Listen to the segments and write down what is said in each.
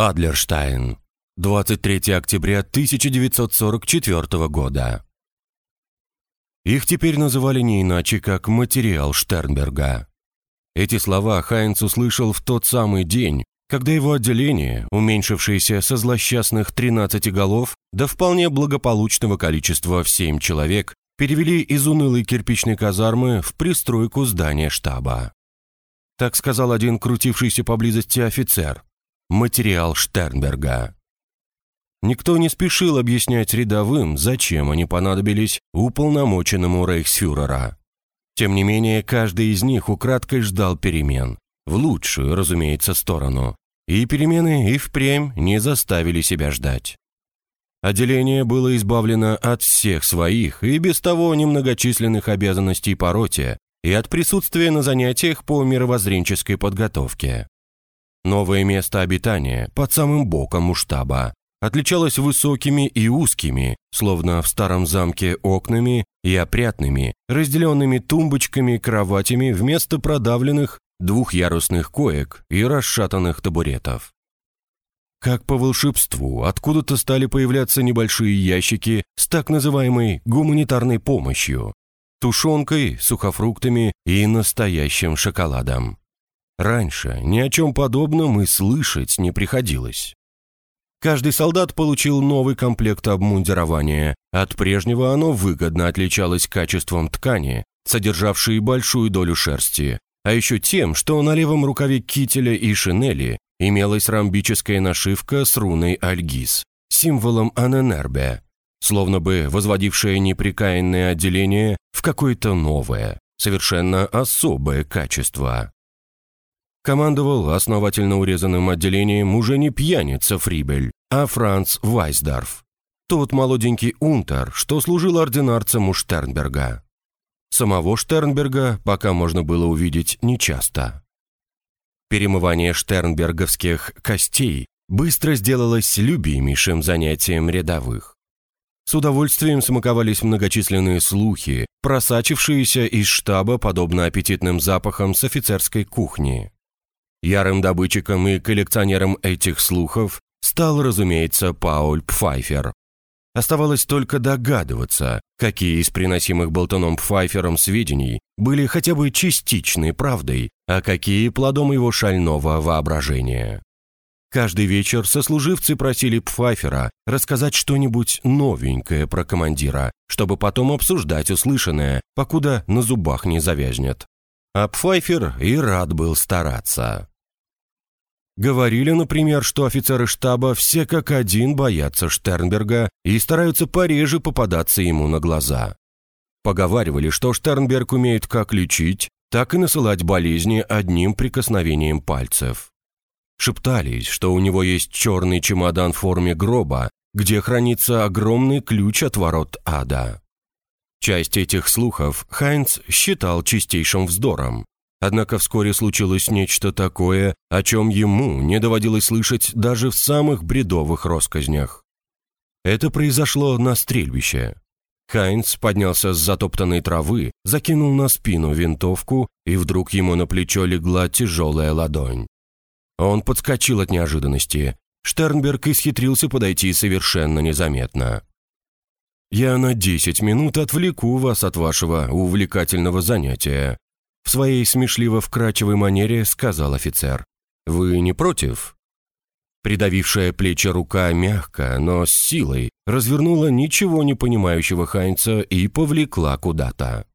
Адлерштайн. 23 октября 1944 года. Их теперь называли не иначе, как материал Штернберга. Эти слова Хайнц услышал в тот самый день, когда его отделение, уменьшившееся со злосчастных 13 голов до вполне благополучного количества в 7 человек, перевели из унылой кирпичной казармы в пристройку здания штаба. Так сказал один крутившийся поблизости офицер. Материал Штернберга. Никто не спешил объяснять рядовым, зачем они понадобились уполномоченному рейхсфюрера. Тем не менее, каждый из них украдкой ждал перемен. В лучшую, разумеется, сторону. И перемены и впрямь не заставили себя ждать. Отделение было избавлено от всех своих и без того немногочисленных обязанностей по роте и от присутствия на занятиях по мировоззренческой подготовке. Новое место обитания под самым боком у штаба отличалось высокими и узкими, словно в старом замке окнами и опрятными, разделенными тумбочками, кроватями вместо продавленных двухъярусных коек и расшатанных табуретов. Как по волшебству, откуда-то стали появляться небольшие ящики с так называемой гуманитарной помощью, тушенкой, сухофруктами и настоящим шоколадом. Раньше ни о чем подобном и слышать не приходилось. Каждый солдат получил новый комплект обмундирования. От прежнего оно выгодно отличалось качеством ткани, содержавшей большую долю шерсти, а еще тем, что на левом рукаве кителя и шинели имелась ромбическая нашивка с руной Альгиз, символом Аненербе, словно бы возводившее неприкаянное отделение в какое-то новое, совершенно особое качество. Командовал основательно урезанным отделением уже не пьяница Фрибель, а Франц Вайсдорф, тот молоденький унтер, что служил ординарцем у Штернберга. Самого Штернберга пока можно было увидеть нечасто. Перемывание штернберговских костей быстро сделалось любимейшим занятием рядовых. С удовольствием смаковались многочисленные слухи, просачившиеся из штаба подобно аппетитным запахам с офицерской кухни. Ярым добытчиком и коллекционером этих слухов стал, разумеется, Пауль Пфайфер. Оставалось только догадываться, какие из приносимых болтуном Пфайфером сведений были хотя бы частичной правдой, а какие плодом его шального воображения. Каждый вечер сослуживцы просили Пфайфера рассказать что-нибудь новенькое про командира, чтобы потом обсуждать услышанное, покуда на зубах не завязнет. А Пфайфер и рад был стараться. Говорили, например, что офицеры штаба все как один боятся Штернберга и стараются пореже попадаться ему на глаза. Поговаривали, что Штернберг умеет как лечить, так и насылать болезни одним прикосновением пальцев. Шептались, что у него есть черный чемодан в форме гроба, где хранится огромный ключ от ворот ада. Часть этих слухов Хайнц считал чистейшим вздором. Однако вскоре случилось нечто такое, о чем ему не доводилось слышать даже в самых бредовых россказнях. Это произошло на стрельбище. Хайнц поднялся с затоптанной травы, закинул на спину винтовку, и вдруг ему на плечо легла тяжелая ладонь. Он подскочил от неожиданности. Штернберг исхитрился подойти совершенно незаметно. «Я на десять минут отвлеку вас от вашего увлекательного занятия», в своей смешливо-вкрадчивой манере сказал офицер. «Вы не против?» Придавившая плечи рука мягко, но с силой развернула ничего не понимающего Хайнца и повлекла куда-то.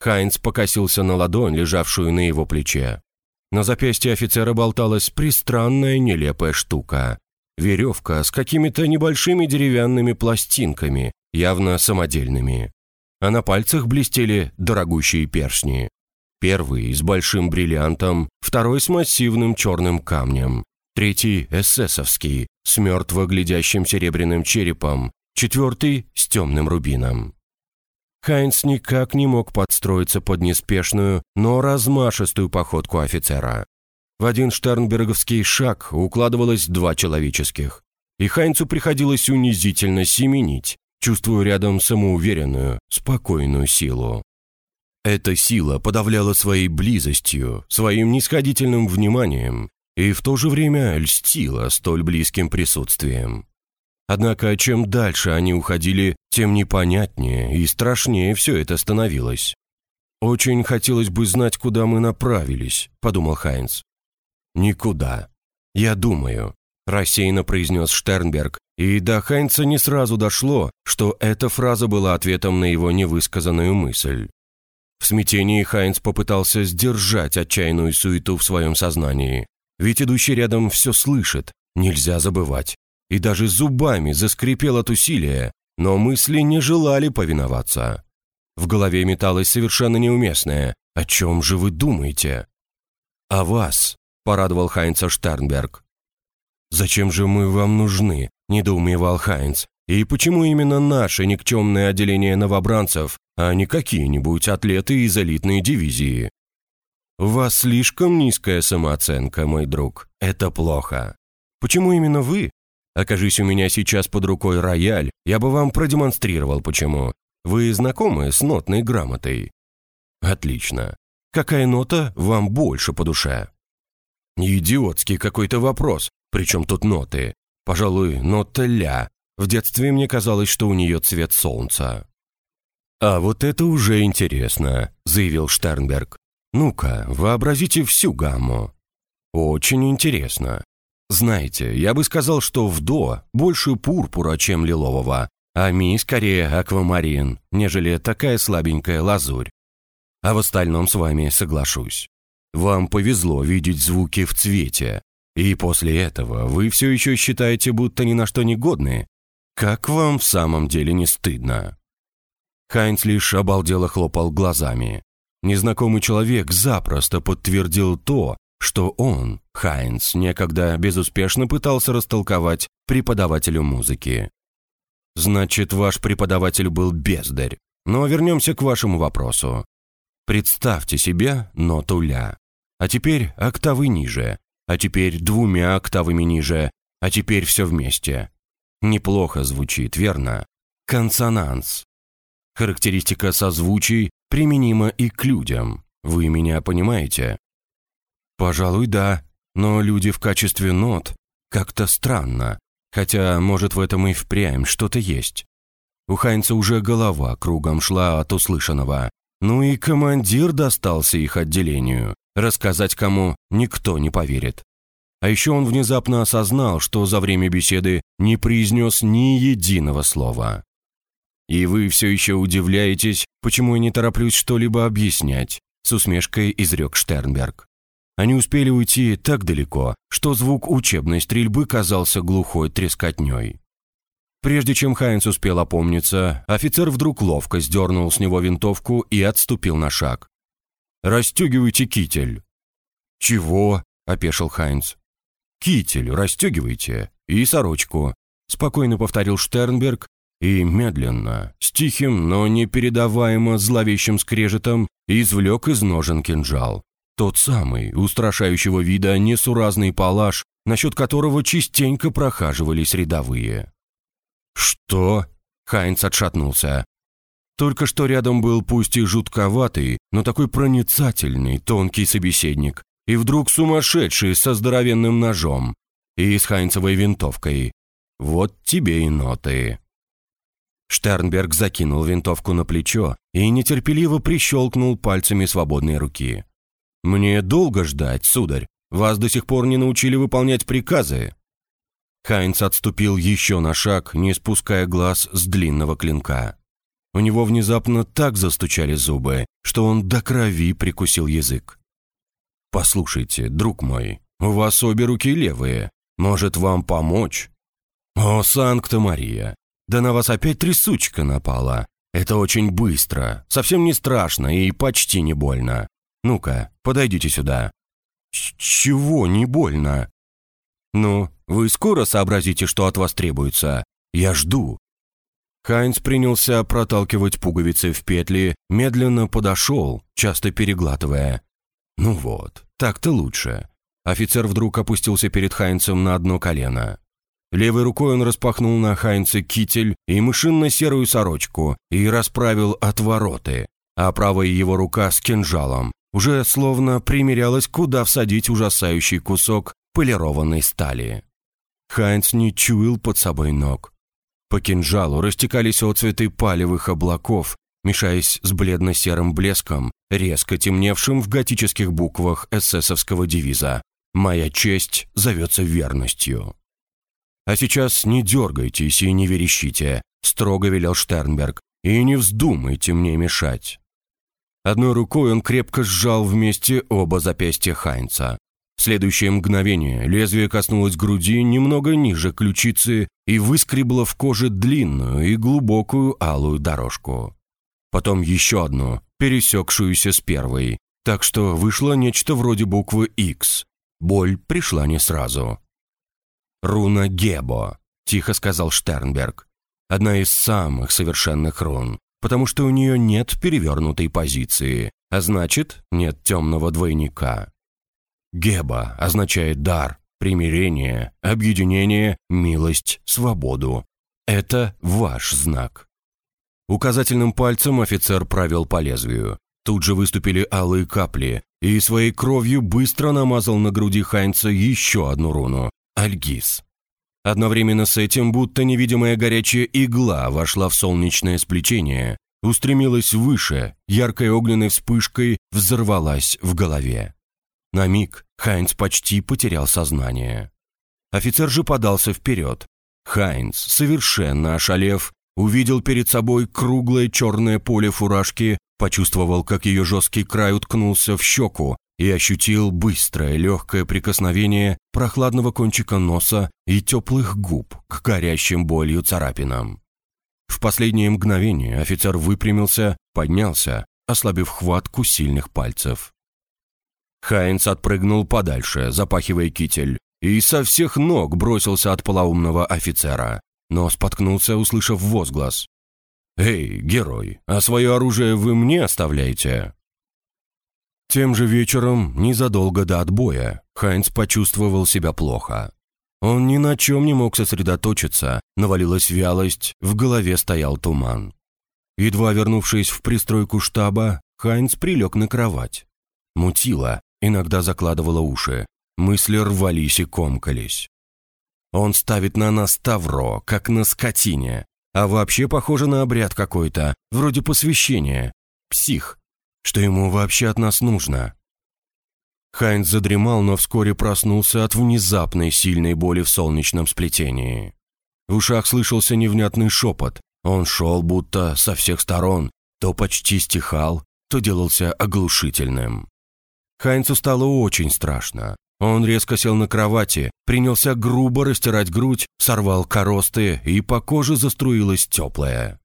Хайнц покосился на ладонь, лежавшую на его плече. На запястье офицера болталась пристранная нелепая штука. Веревка с какими-то небольшими деревянными пластинками, явно самодельными. А на пальцах блестели дорогущие перстни. Первый с большим бриллиантом, второй с массивным черным камнем, третий эсэсовский, с мертво глядящим серебряным черепом, четвертый с темным рубином. Хайнц никак не мог подстроиться под неспешную, но размашистую походку офицера. В один штернберговский шаг укладывалось два человеческих, и Хайнцу приходилось унизительно семенить, чувствуя рядом самоуверенную, спокойную силу. Эта сила подавляла своей близостью, своим нисходительным вниманием и в то же время льстила столь близким присутствием. Однако, чем дальше они уходили, тем непонятнее и страшнее все это становилось. «Очень хотелось бы знать, куда мы направились», — подумал Хайнц. «Никуда. Я думаю», — рассеянно произнес Штернберг, и до Хайнца не сразу дошло, что эта фраза была ответом на его невысказанную мысль. В смятении Хайнц попытался сдержать отчаянную суету в своем сознании. Ведь идущий рядом все слышит, нельзя забывать. И даже зубами заскрипел от усилия, но мысли не желали повиноваться. В голове металось совершенно неуместное. «О чем же вы думаете?» «О вас», — порадовал Хайнца Штернберг. «Зачем же мы вам нужны?» – недоумевал Хайнц. «И почему именно наше никчемное отделение новобранцев, а не какие-нибудь атлеты из элитной дивизии?» «У вас слишком низкая самооценка, мой друг. Это плохо. Почему именно вы? Окажись у меня сейчас под рукой рояль, я бы вам продемонстрировал, почему. Вы знакомы с нотной грамотой? Отлично. Какая нота вам больше по душе? Идиотский какой-то вопрос. Причем тут ноты? Пожалуй, нота ля. В детстве мне казалось, что у нее цвет солнца. «А вот это уже интересно», — заявил Штернберг. «Ну-ка, вообразите всю гамму». «Очень интересно. Знаете, я бы сказал, что в до больше пурпура, чем лилового, а ми скорее аквамарин, нежели такая слабенькая лазурь. А в остальном с вами соглашусь. Вам повезло видеть звуки в цвете, и после этого вы все еще считаете, будто ни на что не годны. Как вам в самом деле не стыдно?» Хайнц лишь обалдело хлопал глазами. Незнакомый человек запросто подтвердил то, что он, Хайнц, некогда безуспешно пытался растолковать преподавателю музыки. Значит, ваш преподаватель был бездарь. Но вернемся к вашему вопросу. Представьте себе ноту ля. А теперь октавы ниже. А теперь двумя октавами ниже. А теперь все вместе. Неплохо звучит, верно? Консонанс. Характеристика созвучий применима и к людям. Вы меня понимаете? Пожалуй, да. Но люди в качестве нот как-то странно. Хотя, может, в этом и впрямь что-то есть. У Хайнца уже голова кругом шла от услышанного. Ну и командир достался их отделению. Рассказать кому никто не поверит. А еще он внезапно осознал, что за время беседы не произнес ни единого слова. «И вы все еще удивляетесь, почему я не тороплюсь что-либо объяснять», с усмешкой изрек Штернберг. Они успели уйти так далеко, что звук учебной стрельбы казался глухой трескотней. Прежде чем Хайнц успел опомниться, офицер вдруг ловко сдернул с него винтовку и отступил на шаг. «Расстегивайте китель». «Чего?» – опешил Хайнц. «Китель расстегивайте и сорочку», – спокойно повторил Штернберг и медленно, с тихим, но непередаваемо зловещим скрежетом извлек из ножен кинжал. Тот самый, устрашающего вида несуразный палаш, насчет которого частенько прохаживались рядовые. «Что?» — Хайнц отшатнулся. Только что рядом был пусть и жутковатый, но такой проницательный, тонкий собеседник, и вдруг сумасшедший со здоровенным ножом и с Хайнцевой винтовкой. Вот тебе и ноты. Штернберг закинул винтовку на плечо и нетерпеливо прищелкнул пальцами свободной руки. «Мне долго ждать, сударь. Вас до сих пор не научили выполнять приказы». Хайнц отступил еще на шаг, не спуская глаз с длинного клинка. У него внезапно так застучали зубы, что он до крови прикусил язык. «Послушайте, друг мой, у вас обе руки левые. Может, вам помочь?» «О, Санкта-Мария! Да на вас опять трясучка напала. Это очень быстро, совсем не страшно и почти не больно. Ну-ка, подойдите сюда». «Чего не больно?» «Ну, вы скоро сообразите, что от вас требуется. Я жду». Хайнц принялся проталкивать пуговицы в петли, медленно подошел, часто переглатывая. «Ну вот, так-то лучше». Офицер вдруг опустился перед Хайнцем на одно колено. Левой рукой он распахнул на Хайнце китель и мышинно-серую сорочку и расправил отвороты, а правая его рука с кинжалом уже словно примерялась, куда всадить ужасающий кусок полированной стали. Хайнц не чуял под собой ног. По кинжалу растекались отцветы палевых облаков, мешаясь с бледно-серым блеском, резко темневшим в готических буквах эсэсовского девиза «Моя честь зовется верностью». «А сейчас не дергайтесь и не верещите», — строго велел Штернберг, «и не вздумайте мне мешать». Одной рукой он крепко сжал вместе оба запястья Хайнца. Следующее мгновение лезвие коснулось груди немного ниже ключицы и выскребло в коже длинную и глубокую алую дорожку. Потом еще одну, пересекшуюся с первой, так что вышло нечто вроде буквы X. Боль пришла не сразу. «Руна Гебо», — тихо сказал Штернберг. «Одна из самых совершенных рун, потому что у нее нет перевернутой позиции, а значит, нет темного двойника. Геба означает дар, примирение, объединение, милость, свободу. Это ваш знак. Указательным пальцем офицер провел по лезвию. Тут же выступили алые капли, и своей кровью быстро намазал на груди Хайнца еще одну руну – Альгиз. Одновременно с этим, будто невидимая горячая игла вошла в солнечное сплетение, устремилась выше, яркой огненной вспышкой взорвалась в голове. На миг Хайнц почти потерял сознание. Офицер же подался вперед. Хайнц, совершенно ошалев, увидел перед собой круглое черное поле фуражки, почувствовал, как ее жесткий край уткнулся в щеку и ощутил быстрое легкое прикосновение прохладного кончика носа и теплых губ к горящим болью царапинам. В последнее мгновение офицер выпрямился, поднялся, ослабив хватку сильных пальцев. Хайнц отпрыгнул подальше, запахивая китель, и со всех ног бросился от полоумного офицера, но споткнулся, услышав возглас. «Эй, герой, а свое оружие вы мне оставляете?» Тем же вечером, незадолго до отбоя, Хайнц почувствовал себя плохо. Он ни на чем не мог сосредоточиться, навалилась вялость, в голове стоял туман. Едва вернувшись в пристройку штаба, Хайнц прилег на кровать. Мутило, иногда закладывала уши. Мысли рвались и комкались. Он ставит на нас тавро, как на скотине. А вообще похоже на обряд какой-то, вроде посвящения. Псих. Что ему вообще от нас нужно? Хайнц задремал, но вскоре проснулся от внезапной сильной боли в солнечном сплетении. В ушах слышался невнятный шепот. Он шел будто со всех сторон, то почти стихал, то делался оглушительным. Хайнцу стало очень страшно. Он резко сел на кровати, принялся грубо растирать грудь, сорвал коросты, и по коже заструилась теплая.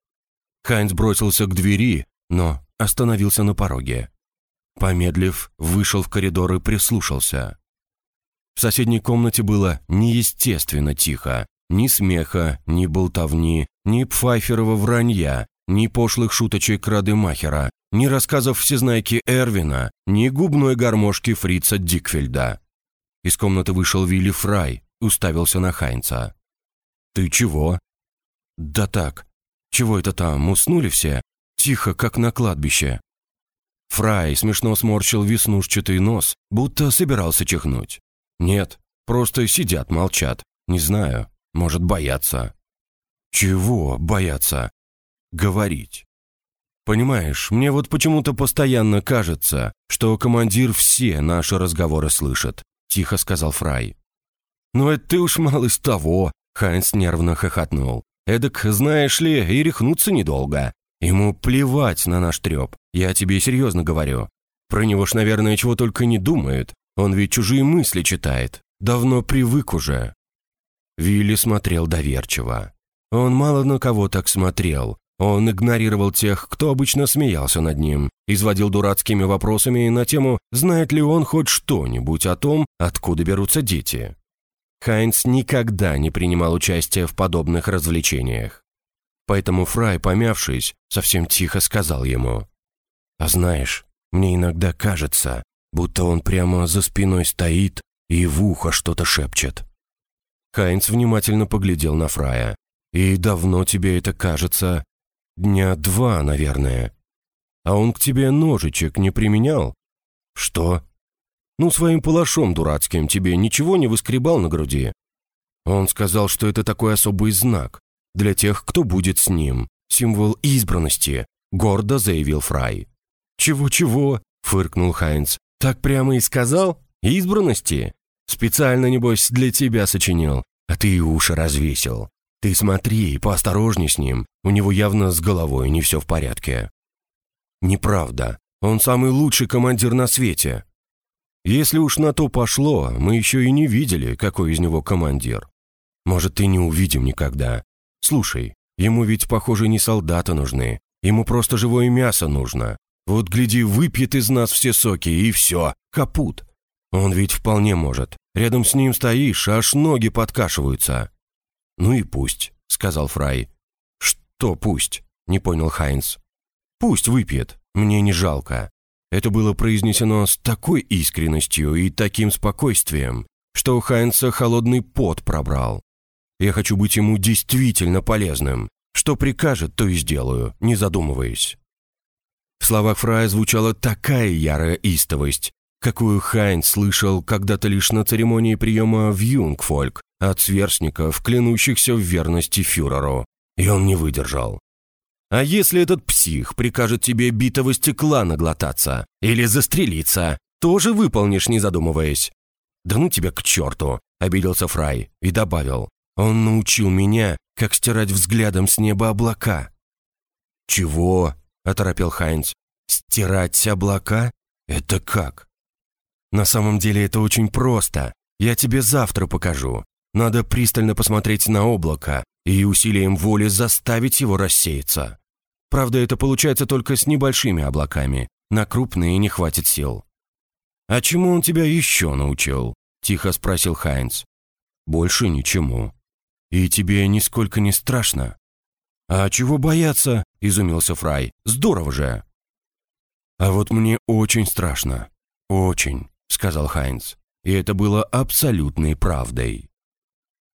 Хайнц бросился к двери, но остановился на пороге. Помедлив, вышел в коридор и прислушался. В соседней комнате было неестественно тихо. Ни смеха, ни болтовни, ни пфайферова вранья, ни пошлых шуточек Радемахера, ни рассказов всезнайки Эрвина, ни губной гармошки фрица Дикфельда. Из комнаты вышел Вилли Фрай, уставился на Хайнца. «Ты чего?» «Да так. Чего это там, уснули все? Тихо, как на кладбище». Фрай смешно сморщил веснушчатый нос, будто собирался чихнуть. «Нет, просто сидят, молчат. Не знаю, может, боятся». «Чего боятся?» «Говорить». Понимаешь, мне вот почему-то постоянно кажется, что командир все наши разговоры слышит», — тихо сказал Фрай. «Ну это ты уж малость того», — Хайнс нервно хохотнул. «Эдак, знаешь ли, и рехнуться недолго. Ему плевать на наш треп, я тебе серьезно говорю. Про него ж, наверное, чего только не думают. Он ведь чужие мысли читает. Давно привык уже». Вилли смотрел доверчиво. Он мало на кого так смотрел, он игнорировал тех, кто обычно смеялся над ним, изводил дурацкими вопросами на тему, знает ли он хоть что-нибудь о том, откуда берутся дети. Хайнц никогда не принимал участия в подобных развлечениях. Поэтому Фрай, помявшись, совсем тихо сказал ему, «А знаешь, мне иногда кажется, будто он прямо за спиной стоит и в ухо что-то шепчет». Хайнц внимательно поглядел на Фрая. «И давно тебе это кажется?» Дня два, наверное. А он к тебе ножичек не применял? Что? Ну, своим палашом дурацким тебе ничего не выскребал на груди?» Он сказал, что это такой особый знак для тех, кто будет с ним. Символ избранности, гордо заявил Фрай. «Чего-чего?» — фыркнул Хайнц. «Так прямо и сказал? Избранности? Специально, небось, для тебя сочинил, а ты и уши развесил. Ты смотри, поосторожней с ним, у него явно с головой не все в порядке». «Неправда. Он самый лучший командир на свете». «Если уж на то пошло, мы еще и не видели, какой из него командир. Может, и не увидим никогда. Слушай, ему ведь, похоже, не солдаты нужны, ему просто живое мясо нужно. Вот, гляди, выпьет из нас все соки, и все, капут. Он ведь вполне может. Рядом с ним стоишь, аж ноги подкашиваются». «Ну и пусть», — сказал Фрай. «Что пусть?» — не понял Хайнс. «Пусть выпьет, мне не жалко». Это было произнесено с такой искренностью и таким спокойствием, что у Хайнса холодный пот пробрал. Я хочу быть ему действительно полезным. Что прикажет, то и сделаю, не задумываясь. В словах Фрая звучала такая ярая истовость, какую Хайнс слышал когда-то лишь на церемонии приема в Юнгфольк от сверстников, клянущихся в верности фюреру. И он не выдержал. А если этот псих прикажет тебе битого стекла наглотаться или застрелиться, тоже выполнишь, не задумываясь. «Да ну тебя к черту!» — обиделся Фрай и добавил. «Он научил меня, как стирать взглядом с неба облака». «Чего?» — оторопел Хайнц. «Стирать облака? Это как?» «На самом деле это очень просто. Я тебе завтра покажу. Надо пристально посмотреть на облако и усилием воли заставить его рассеяться. Правда, это получается только с небольшими облаками. На крупные не хватит сил. «А чему он тебя еще научил?» – тихо спросил Хайнц. «Больше ничему. И тебе нисколько не страшно?» «А чего бояться?» – изумился Фрай. «Здорово же!» «А вот мне очень страшно. Очень», – сказал Хайнц. И это было абсолютной правдой.